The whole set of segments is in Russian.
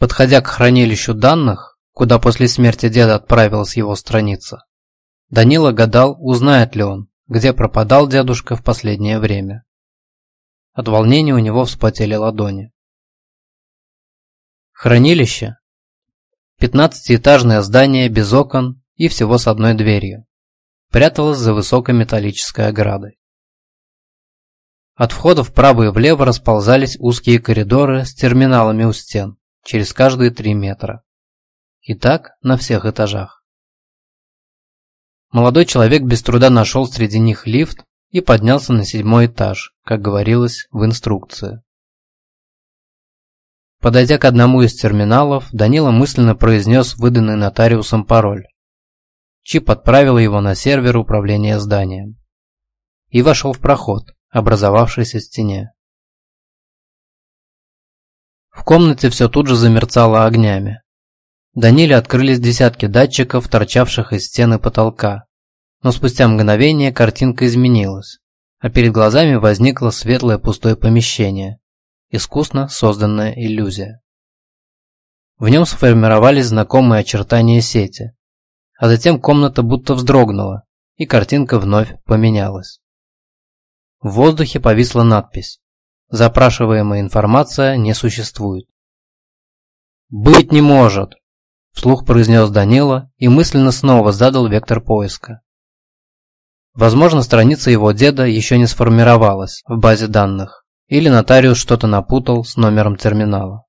Подходя к хранилищу данных, куда после смерти деда отправилась его страница, Данила гадал, узнает ли он, где пропадал дедушка в последнее время. От волнения у него вспотели ладони. Хранилище. Пятнадцатиэтажное здание без окон и всего с одной дверью. Пряталось за высокой металлической оградой. От входа вправо и влево расползались узкие коридоры с терминалами у стен, через каждые три метра. И так на всех этажах. Молодой человек без труда нашел среди них лифт и поднялся на седьмой этаж, как говорилось в инструкции. Подойдя к одному из терминалов, Данила мысленно произнес выданный нотариусом пароль. Чип отправил его на сервер управления зданием. И вошел в проход, образовавшийся в стене. В комнате все тут же замерцало огнями. Даниле открылись десятки датчиков, торчавших из стены потолка. Но спустя мгновение картинка изменилась, а перед глазами возникло светлое пустое помещение, искусно созданная иллюзия. В нем сформировались знакомые очертания сети, а затем комната будто вздрогнула, и картинка вновь поменялась. В воздухе повисла надпись «Запрашиваемая информация не существует». «Быть не может!» – вслух произнес Данила и мысленно снова задал вектор поиска. Возможно, страница его деда еще не сформировалась в базе данных, или нотариус что-то напутал с номером терминала.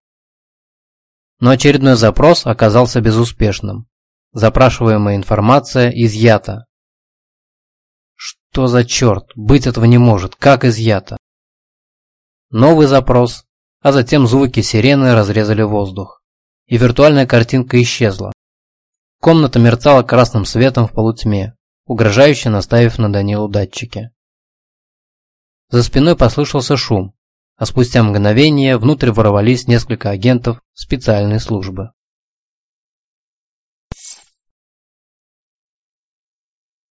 Но очередной запрос оказался безуспешным. Запрашиваемая информация изъята. Что за черт? Быть этого не может. Как изъято? Новый запрос, а затем звуки сирены разрезали воздух. И виртуальная картинка исчезла. Комната мерцала красным светом в полутьме, угрожающе наставив на Данилу датчики. За спиной послышался шум, а спустя мгновение внутрь ворвались несколько агентов специальной службы.